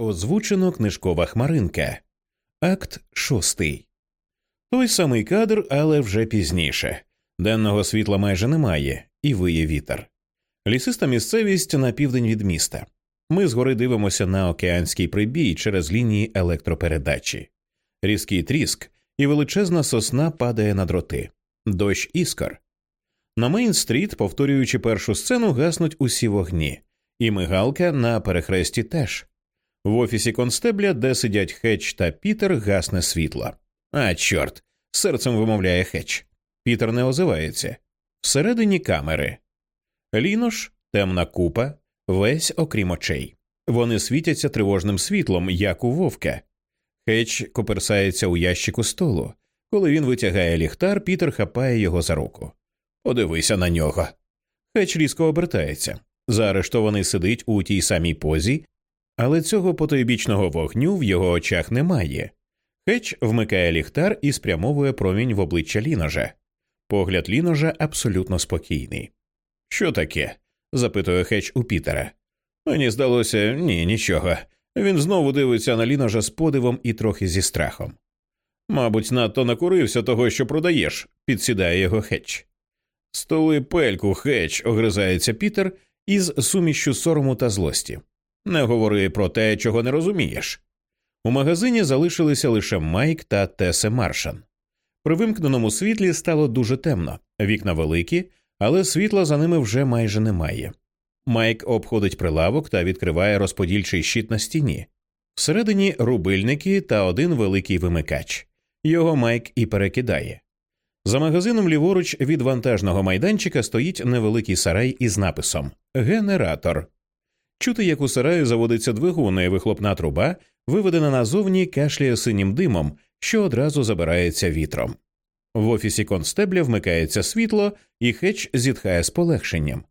Озвучено книжкова хмаринка. Акт шостий. Той самий кадр, але вже пізніше. Денного світла майже немає, і виє вітер. Лісиста місцевість на південь від міста. Ми згори дивимося на океанський прибій через лінії електропередачі. Різкий тріск, і величезна сосна падає на дроти. Дощ іскор. На Мейн-стріт, повторюючи першу сцену, гаснуть усі вогні, і мигалка на перехресті теж. В офісі констебля, де сидять Хетч та Пітер, гасне світло. А, чорт, серцем вимовляє Хетч. Пітер не озивається. Всередині камери. Лінош, темна купа, весь окрім очей. Вони світяться тривожним світлом, як у вовка. Хетч коперсається у ящику столу. Коли він витягає ліхтар, Пітер хапає його за руку. Подивися на нього. Хетч різко обертається. Заарештований сидить у тій самій позі, але цього потойбічного вогню в його очах немає. Хетч вмикає ліхтар і спрямовує промінь в обличчя ліножа. Погляд ліножа абсолютно спокійний. Що таке? запитує Хетч у Пітера. Мені здалося, ні, нічого. Він знову дивиться на ліножа з подивом і трохи зі страхом. Мабуть, надто накурився того, що продаєш, підсідає його Хетч. Столи пельку, Хетч, огризається Пітер із сумішчю сорому та злості. Не говори про те, чого не розумієш. У магазині залишилися лише Майк та Тесе Маршан. При вимкненому світлі стало дуже темно, вікна великі, але світла за ними вже майже немає. Майк обходить прилавок та відкриває розподільчий щит на стіні. Всередині рубильники та один великий вимикач. Його Майк і перекидає. За магазином ліворуч від вантажного майданчика стоїть невеликий сарай із написом Генератор. Чути, як у сараї заводиться двигун, і вихлопна труба, виведена назовні, кашляє синім димом, що одразу забирається вітром. В офісі констебля вмикається світло, і хетч зітхає з полегшенням.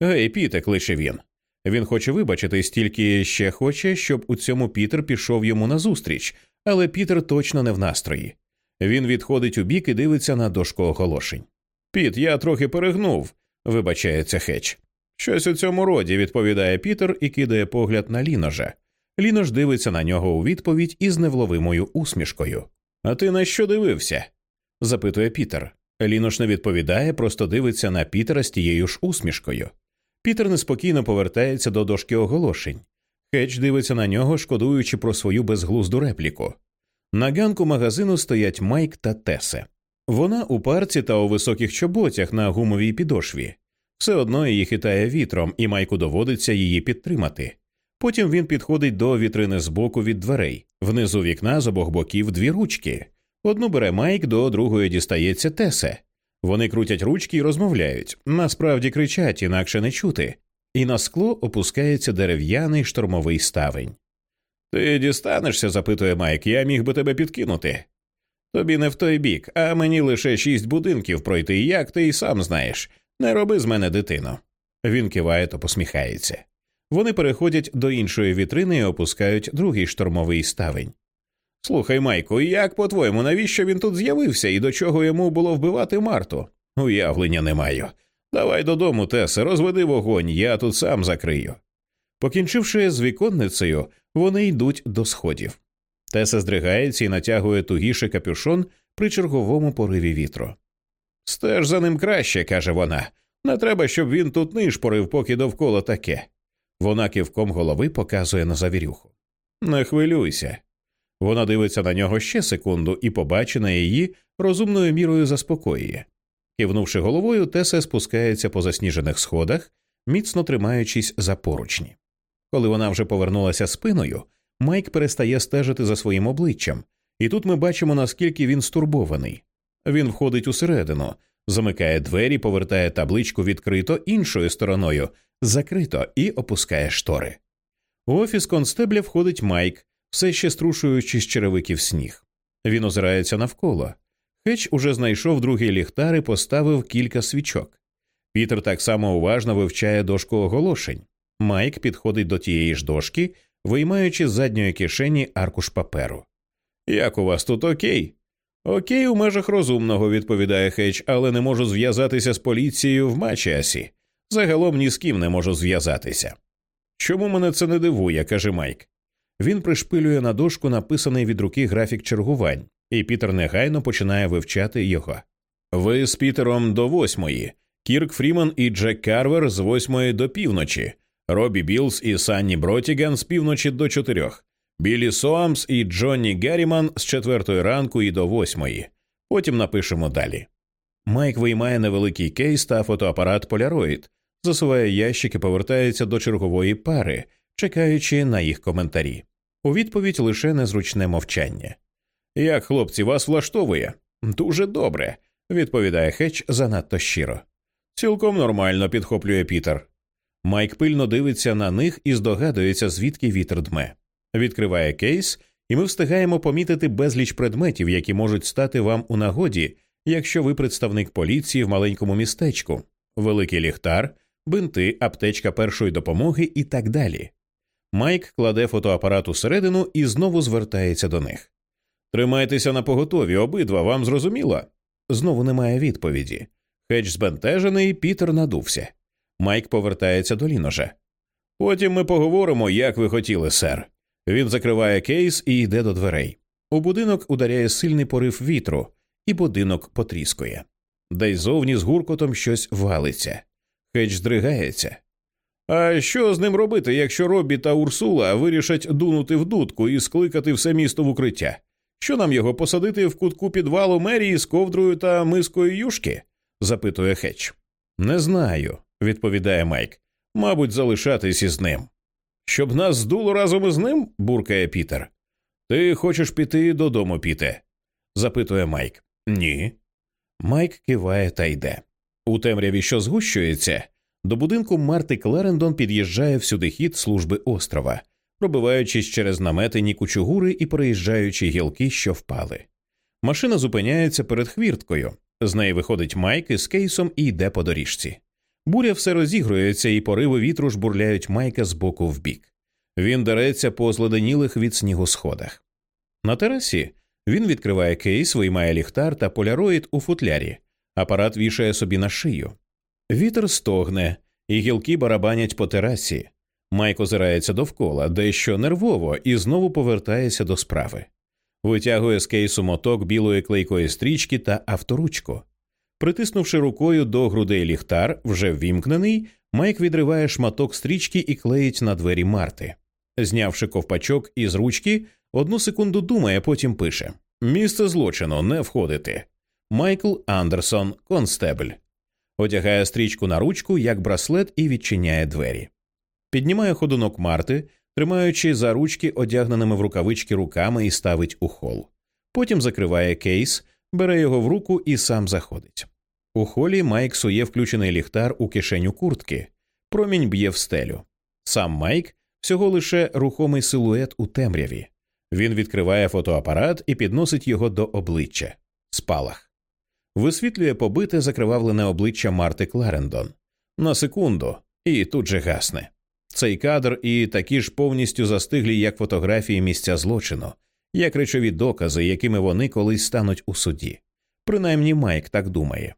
Гей, Піте, кличе він. Він хоче вибачитись, тільки ще хоче, щоб у цьому Пітер пішов йому назустріч, але Пітер точно не в настрої. Він відходить у бік і дивиться на дошку оголошень. Піт, я трохи перегнув, вибачається хетч. Щось у цьому роді, відповідає Пітер і кидає погляд на ліножа. Лінош дивиться на нього у відповідь із невловимою усмішкою. А ти на що дивився? запитує Пітер. Лінош не відповідає, просто дивиться на Пітера з тією ж усмішкою. Пітер неспокійно повертається до дошки оголошень. Хедж дивиться на нього, шкодуючи про свою безглузду репліку. На ганку магазину стоять Майк та Тесе. Вона у парці та у високих чоботях на гумовій підошві. Все одно її хитає вітром, і Майку доводиться її підтримати. Потім він підходить до вітрини збоку від дверей, внизу вікна з обох боків дві ручки. Одну бере Майк, до другої дістається Тесе. Вони крутять ручки і розмовляють, насправді кричать, інакше не чути, і на скло опускається дерев'яний штормовий ставень. Ти дістанешся? запитує Майк, я міг би тебе підкинути. Тобі не в той бік, а мені лише шість будинків пройти, як ти й сам знаєш. Не роби з мене дитину. Він киває та посміхається. Вони переходять до іншої вітрини і опускають другий штормовий ставень. Слухай, Майку, як по твоєму, навіщо він тут з'явився і до чого йому було вбивати Марту? Уявлення не маю. Давай додому, Тесе, розведи вогонь, я тут сам закрию. Покінчивши з віконницею, вони йдуть до сходів. Теса здригається і натягує тугіше капюшон при черговому пориві вітру. Стеж за ним краще, каже вона. Не треба, щоб він тут нишпорив, поки довкола таке. Вона кивком голови показує на завірюху. Не хвилюйся. Вона дивиться на нього ще секунду і побачена її розумною мірою заспокоює. Кивнувши головою, Теса спускається по засніжених сходах, міцно тримаючись за поручні. Коли вона вже повернулася спиною, Майк перестає стежити за своїм обличчям, і тут ми бачимо, наскільки він стурбований. Він входить усередину, замикає двері, повертає табличку відкрито іншою стороною, закрито і опускає штори. У офіс констебля входить Майк, все ще струшуючи з черевиків сніг. Він озирається навколо. Хеч уже знайшов другий ліхтар і поставив кілька свічок. Пітер так само уважно вивчає дошку оголошень. Майк підходить до тієї ж дошки, виймаючи з задньої кишені аркуш паперу. Як у вас тут окей? Окей, у межах розумного, відповідає Хеч, але не можу зв'язатися з поліцією в Мачіасі. Загалом ні з ким не можу зв'язатися. Чому мене це не дивує, каже Майк. Він пришпилює на дошку написаний від руки графік чергувань, і Пітер негайно починає вивчати його. Ви з Пітером до восьмої, Кірк Фріман і Джек Карвер з восьмої до півночі, Робі Білс і Санні Бротіган з півночі до чотирьох, Білі Соамс і Джонні Герріман з четвертої ранку і до восьмої. Потім напишемо далі. Майк виймає невеликий кейс та фотоапарат Polaroid, засуває ящик і повертається до чергової пари, чекаючи на їх коментарі. У відповідь лише незручне мовчання. Як хлопці вас влаштовує? Дуже добре, відповідає Хетч занадто щиро. Цілком нормально підхоплює Пітер. Майк пильно дивиться на них і здогадується, звідки вітер дме. Відкриває кейс, і ми встигаємо помітити безліч предметів, які можуть стати вам у нагоді, якщо ви представник поліції в маленькому містечку, великий ліхтар, бинти, аптечка першої допомоги і так далі. Майк кладе фотоапарат усередину і знову звертається до них. Тримайтеся на поготові, обидва вам зрозуміло? Знову немає відповіді. Хедж збентежений, Пітер надувся. Майк повертається до ліножа. Потім ми поговоримо, як ви хотіли, сер. Він закриває кейс і йде до дверей. У будинок ударяє сильний порив вітру, і будинок потріскує. Десь зовні з гуркотом щось валиться. Хеч здригається. А що з ним робити, якщо Робі та Урсула вирішать дунути в дудку і скликати все місто в укриття? Що нам його посадити в кутку підвалу мерії з ковдрою та мискою юшки? запитує Хеч. Не знаю, відповідає Майк. Мабуть, залишатись із ним. Щоб нас здуло разом із ним? буркає Пітер. Ти хочеш піти додому, Піте? запитує Майк. Ні. Майк киває та йде. У темряві, що згущується, до будинку Марти Кларендон під'їжджає всюди хід служби острова, пробиваючись через наметені кучугури і переїжджаючи гілки, що впали. Машина зупиняється перед хвірткою. З неї виходить Майк із кейсом і йде по доріжці. Буря все розігрується, і пориви вітру жбурляють Майка з боку в бік. Він дереться по зледенілих від снігу сходах. На терасі він відкриває кейс, виймає ліхтар та поляроїд у футлярі. Апарат вішає собі на шию. Вітер стогне, і гілки барабанять по терасі. Майк озирається довкола, дещо нервово, і знову повертається до справи. Витягує з кейсу моток білої клейкої стрічки та авторучку. Притиснувши рукою до грудей ліхтар, вже ввімкнений, Майк відриває шматок стрічки і клеїть на двері Марти. Знявши ковпачок із ручки, одну секунду думає, потім пише Місце злочину не входити. Майкл Андерсон, констебль. Одягає стрічку на ручку, як браслет, і відчиняє двері. Піднімає ходунок Марти, тримаючи за ручки одягненими в рукавички руками і ставить у хол. Потім закриває кейс, бере його в руку і сам заходить. У холі Майк сує включений ліхтар у кишеню куртки, промінь б'є в стелю. Сам Майк всього лише рухомий силует у темряві. Він відкриває фотоапарат і підносить його до обличчя. Спалах. Висвітлює побите закривавлене обличчя Марти Кларендон. На секунду, і тут же гасне. Цей кадр і такі ж повністю застиглі, як фотографії місця злочину, як речові докази, якими вони колись стануть у суді. Принаймні Майк так думає.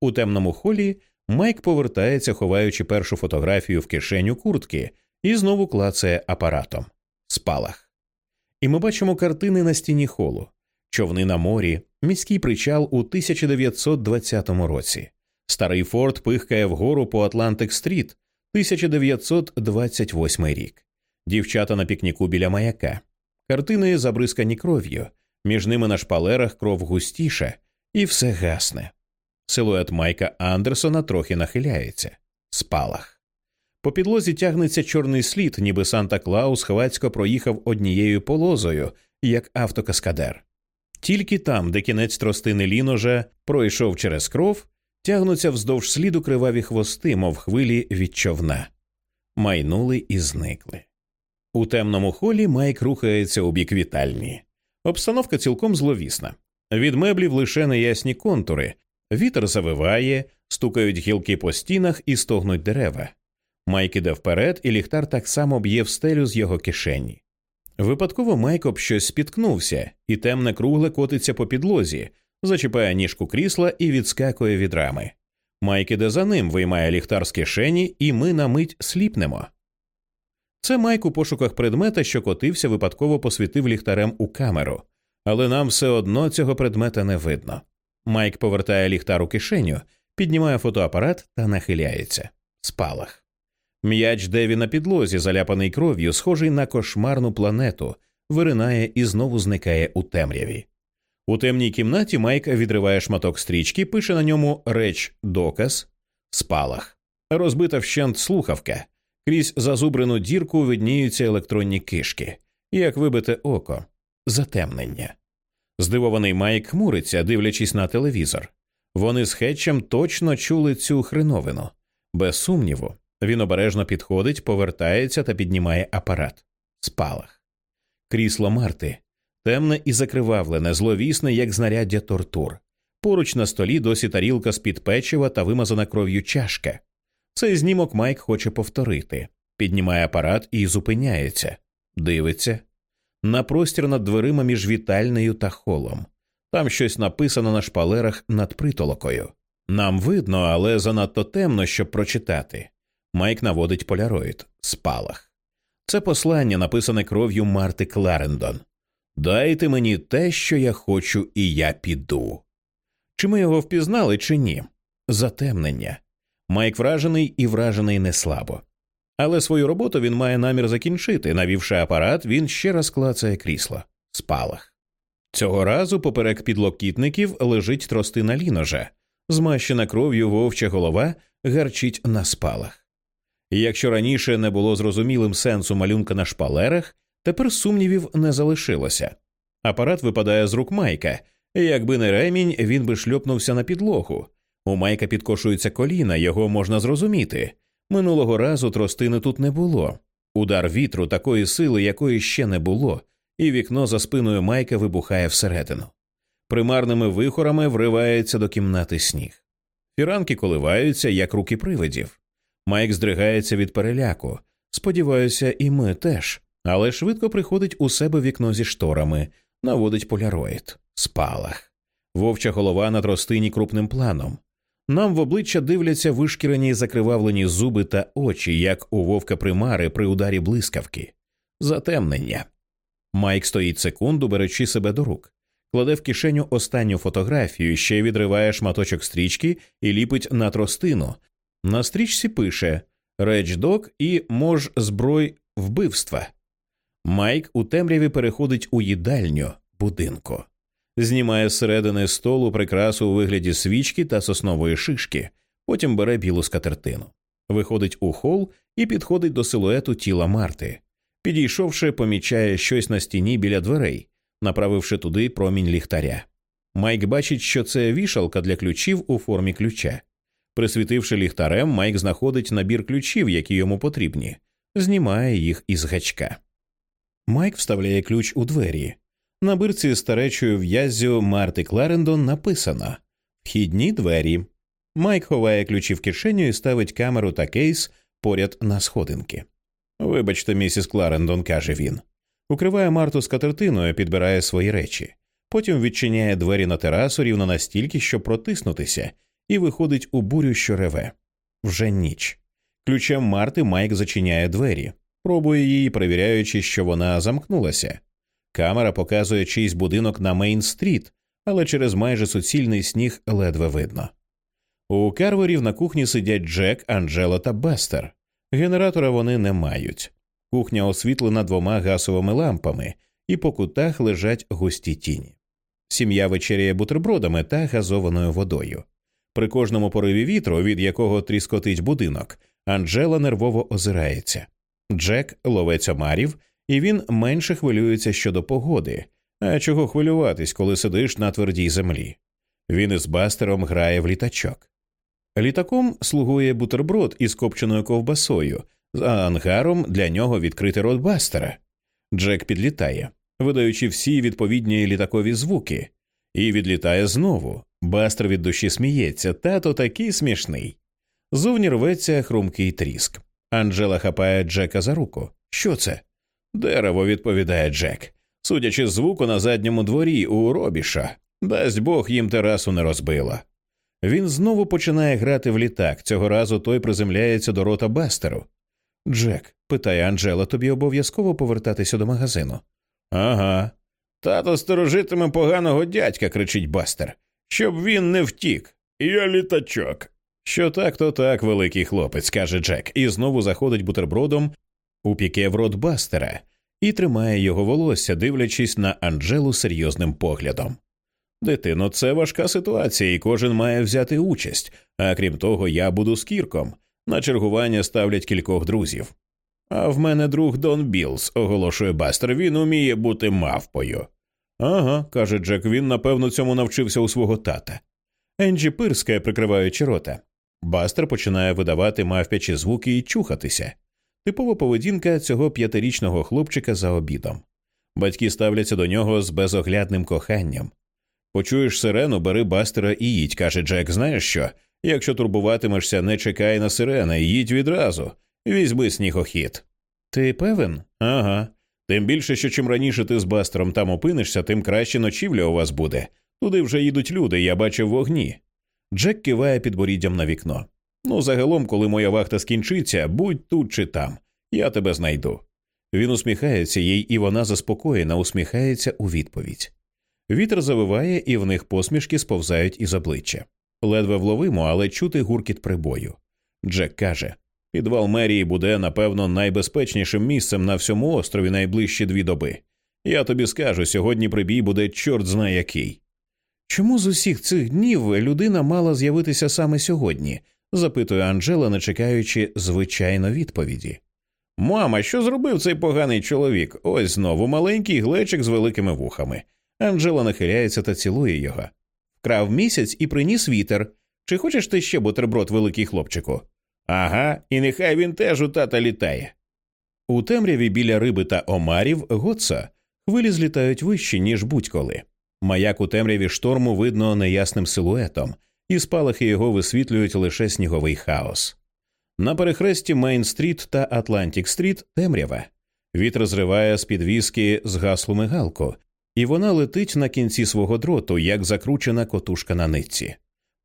У темному холі Майк повертається, ховаючи першу фотографію в кишеню куртки, і знову клацає апаратом. Спалах. І ми бачимо картини на стіні холу, човни на морі, міський причал у 1920 році. Старий форт пихкає вгору по Атлантик Стріт, 1928 рік. Дівчата на пікніку біля маяка. Картини забризкані кров'ю, між ними на шпалерах кров густіша, і все гасне. Силует Майка Андерсона трохи нахиляється. Спалах. По підлозі тягнеться чорний слід, ніби Санта Клаус хвацько проїхав однією полозою, як автокаскадер. Тільки там, де кінець тростини ліножа пройшов через кров, тягнуться вздовж сліду криваві хвости, мов хвилі від човна. Майнули і зникли. У темному холі Майк рухається у бік вітальні. Обстановка цілком зловісна. Від меблів лише неясні контури, вітер завиває, стукають гілки по стінах і стогнуть дерева. Майк іде вперед, і ліхтар так само б'є в стелю з його кишені. Випадково Майк об щось спіткнувся, і темне кругле котиться по підлозі, зачіпає ніжку крісла і відскакує від рами. Майк іде за ним, виймає ліхтар з кишені, і ми на мить сліпнемо. Це Майк у пошуках предмета, що котився, випадково посвітив ліхтарем у камеру, але нам все одно цього предмета не видно. Майк повертає ліхтар у кишеню, піднімає фотоапарат та нахиляється. Спалах. М'яч Деві на підлозі, заляпаний кров'ю, схожий на кошмарну планету, виринає і знову зникає у темряві. У темній кімнаті Майк відриває шматок стрічки, пише на ньому реч доказ, спалах, розбита вщент слухавка. Крізь зазубрену дірку видніються електронні кишки, як вибите око, затемнення. Здивований Майк хмуриться, дивлячись на телевізор. Вони з Хетчем точно чули цю хреновину. Без сумніву, він обережно підходить, повертається та піднімає апарат. Спалах. Крісло Марти, темне і закривавлене, зловісне, як знаряддя тортур. Поруч на столі досі тарілка з під печива та вимазана кров'ю чашка. Цей знімок Майк хоче повторити. Піднімає апарат і зупиняється, дивиться. На простір над дверима між вітальнею та холом. Там щось написано на шпалерах над притолокою. Нам видно, але занадто темно, щоб прочитати. Майк наводить поляроїд спалах. Це послання написане кров'ю Марти Кларендон. Дайте мені те, що я хочу, і я піду. Чи ми його впізнали, чи ні? Затемнення. Майк вражений і вражений не слабо. Але свою роботу він має намір закінчити. Навівши апарат, він ще раз клацає крісло. Спалах. Цього разу поперек підлокітників лежить тростина ліножа, змащена кров'ю вовча голова гарчить на спалах. Якщо раніше не було зрозумілим сенсу малюнка на шпалерах, тепер сумнівів не залишилося. Апарат випадає з рук Майка, і якби не ремінь, він би шльопнувся на підлогу. У Майка підкошується коліна, його можна зрозуміти. Минулого разу тростини тут не було. Удар вітру такої сили, якої ще не було, і вікно за спиною Майка вибухає всередину. Примарними вихорами вривається до кімнати сніг. Фіранки коливаються, як руки привидів. Майк здригається від переляку. Сподіваюся, і ми теж, але швидко приходить у себе вікно зі шторами, наводить поляроїд, спалах. Вовча голова на тростині крупним планом. Нам в обличчя дивляться вишкірені закривавлені зуби та очі, як у вовка примари при ударі блискавки. Затемнення. Майк стоїть секунду, беречи себе до рук, кладе в кишеню останню фотографію, ще відриває шматочок стрічки і ліпить на тростину. На стрічці пише Речдок і мож зброй вбивства. Майк у темряві переходить у їдальню будинку знімає зсередини столу прикрасу у вигляді свічки та соснової шишки, потім бере білу скатертину, виходить у хол і підходить до силуету тіла Марти. Підійшовши, помічає щось на стіні біля дверей, направивши туди промінь ліхтаря. Майк бачить, що це вішалка для ключів у формі ключа. Присвітивши ліхтарем, Майк знаходить набір ключів, які йому потрібні, знімає їх із гачка. Майк вставляє ключ у двері, на бирці старечою в'яззю Марти Кларендон написано Вхідні двері. Майк ховає ключі в кишеню і ставить камеру та кейс поряд на сходинки. Вибачте, місіс Кларендон, каже він. Укриває Марту скатертиною, підбирає свої речі. Потім відчиняє двері на терасу рівно настільки, щоб протиснутися, і виходить у бурю, що реве. Вже ніч. Ключем Марти Майк зачиняє двері, пробує її, перевіряючи, що вона замкнулася. Камера показує чийсь будинок на Мейн-стріт, але через майже суцільний сніг ледве видно. У Карверів на кухні сидять Джек, Анджела та Бастер. Генератора вони не мають. Кухня освітлена двома гасовими лампами, і по кутах лежать густі тіні. Сім'я вечеряє бутербродами та газованою водою. При кожному пориві вітру, від якого тріскотить будинок, Анджела нервово озирається. Джек, ловець омарів, і він менше хвилюється щодо погоди, а чого хвилюватись, коли сидиш на твердій землі. Він із бастером грає в літачок. Літаком слугує бутерброд із копченою ковбасою, а ангаром для нього відкрити рот бастера. Джек підлітає, видаючи всі відповідні літакові звуки, і відлітає знову. Бастер від душі сміється, тато такий смішний. Зовні рветься хрумкий тріск. Анджела хапає Джека за руку. Що це? Дерево, відповідає Джек, судячи з звуку на задньому дворі у робіша, дасть Бог їм терасу не розбила. Він знову починає грати в літак. Цього разу той приземляється до рота Бастеру. Джек, питає Анджела, тобі обов'язково повертатися до магазину. Ага. Тато сторожитиме поганого дядька, кричить Бастер, щоб він не втік. Я літачок. Що так, то так, великий хлопець, каже Джек, і знову заходить бутербродом у піке в рот Бастера і тримає його волосся, дивлячись на Анджелу серйозним поглядом. Дитино, це важка ситуація, і кожен має взяти участь, а крім того, я буду з кірком. На чергування ставлять кількох друзів. А в мене друг Дон Білс, оголошує Бастер, він уміє бути мавпою. Ага, каже Джек, він напевно цьому навчився у свого тата. Енджі пирскає, прикриваючи рота. Бастер починає видавати мавпячі звуки і чухатися. Типова поведінка цього п'ятирічного хлопчика за обідом. Батьки ставляться до нього з безоглядним коханням. Почуєш сирену, бери бастера і їдь, каже Джек. Знаєш що? Якщо турбуватимешся, не чекай на сирени, їдь відразу, візьми снігохід. Ти певен? Ага. Тим більше, що чим раніше ти з бастером там опинишся, тим краще ночівля у вас буде. Туди вже їдуть люди, я бачив вогні. Джек киває підборіддям на вікно. Ну, загалом, коли моя вахта скінчиться, будь тут чи там, я тебе знайду. Він усміхається їй, і вона заспокоєна, усміхається у відповідь. Вітер завиває, і в них посмішки сповзають із обличчя. Ледве вловимо, але чути гуркіт прибою. Джек каже підвал мерії буде, напевно, найбезпечнішим місцем на всьому острові найближчі дві доби. Я тобі скажу, сьогодні прибій буде чорт зна який. Чому з усіх цих днів людина мала з'явитися саме сьогодні? Запитує Анджела, не чекаючи звичайно відповіді. Мама, що зробив цей поганий чоловік? Ось знову маленький глечик з великими вухами. Анджела нахиляється та цілує його. Вкрав місяць і приніс вітер. Чи хочеш ти ще бутерброд, великий хлопчику? Ага, і нехай він теж у тата літає. У темряві біля риби та омарів Готса хвилі злітають вище, ніж будь-коли. Маяк у темряві шторму видно неясним силуетом, і спалахи його висвітлюють лише сніговий хаос. На перехресті Мейн-стріт та Атлантік-стріт темрява. Вітер зриває з підвіски згаслу мигалку, і вона летить на кінці свого дроту, як закручена котушка на нитці,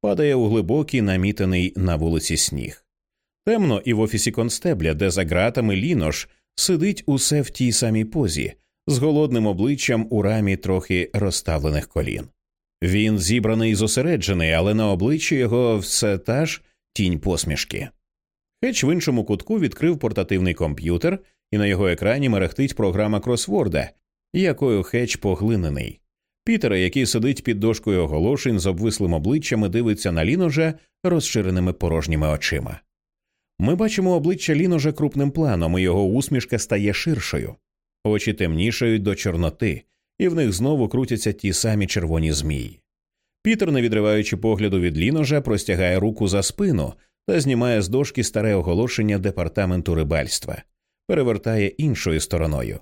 падає у глибокий, намітаний на вулиці сніг. Темно і в офісі констебля, де за ґратами лінош сидить усе в тій самій позі, з голодним обличчям у рамі трохи розставлених колін. Він зібраний і зосереджений, але на обличчі його все та ж тінь посмішки. Хеч в іншому кутку відкрив портативний комп'ютер, і на його екрані мерехтить програма кросворда, якою хеч поглинений. Пітера, який сидить під дошкою оголошень з обвислим обличчям і дивиться на ліножа розширеними порожніми очима. Ми бачимо обличчя ліножа крупним планом, і його усмішка стає ширшою, очі темнішають до чорноти, і в них знову крутяться ті самі червоні змії. Пітер, не відриваючи погляду від ліножа, простягає руку за спину та знімає з дошки старе оголошення департаменту рибальства, перевертає іншою стороною.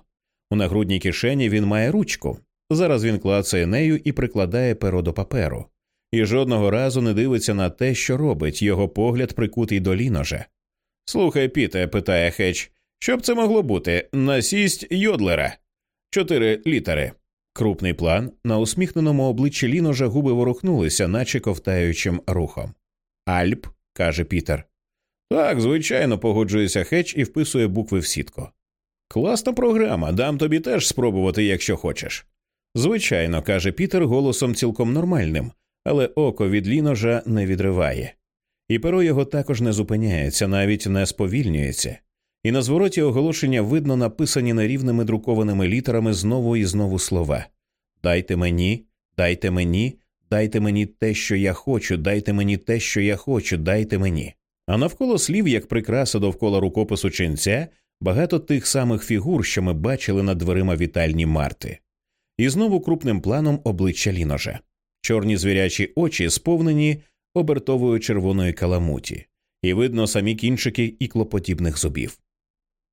У нагрудній кишені він має ручку. Зараз він клацає нею і прикладає перо до паперу, і жодного разу не дивиться на те, що робить його погляд прикутий до ліножа. Слухай, Піте, питає Хеч, що б це могло бути? Насість йодлера. Чотири літери. Крупний план на усміхненому обличчі ліножа губи ворухнулися, наче ковтаючим рухом. Альп, каже Пітер. Так, звичайно, погоджується Хеч і вписує букви в сітку. Класна програма, дам тобі теж спробувати, якщо хочеш. Звичайно, каже Пітер голосом цілком нормальним, але око від ліножа не відриває. І перо його також не зупиняється, навіть не сповільнюється, і на звороті оголошення видно написані нерівними друкованими літерами знову і знову слова Дайте мені, дайте мені, дайте мені те, що я хочу, дайте мені те, що я хочу, дайте мені. А навколо слів, як прикраса довкола рукопису ченця, багато тих самих фігур, що ми бачили над дверима вітальні Марти, і знову крупним планом обличчя ліножа, чорні звірячі очі сповнені обертовою червоної каламуті, і видно самі кінчики іклоподібних зубів.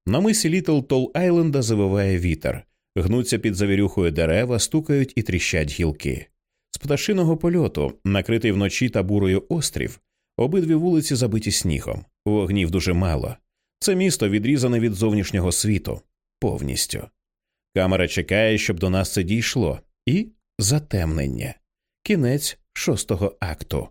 На мисі Літл Тол Айленда завиває вітер, гнуться під завірюхою дерева, стукають і тріщать гілки. З пташиного польоту, накритий вночі табурою острів, обидві вулиці забиті снігом, вогнів дуже мало. Це місто відрізане від зовнішнього світу повністю. Камера чекає, щоб до нас це дійшло, і затемнення. Кінець шостого акту.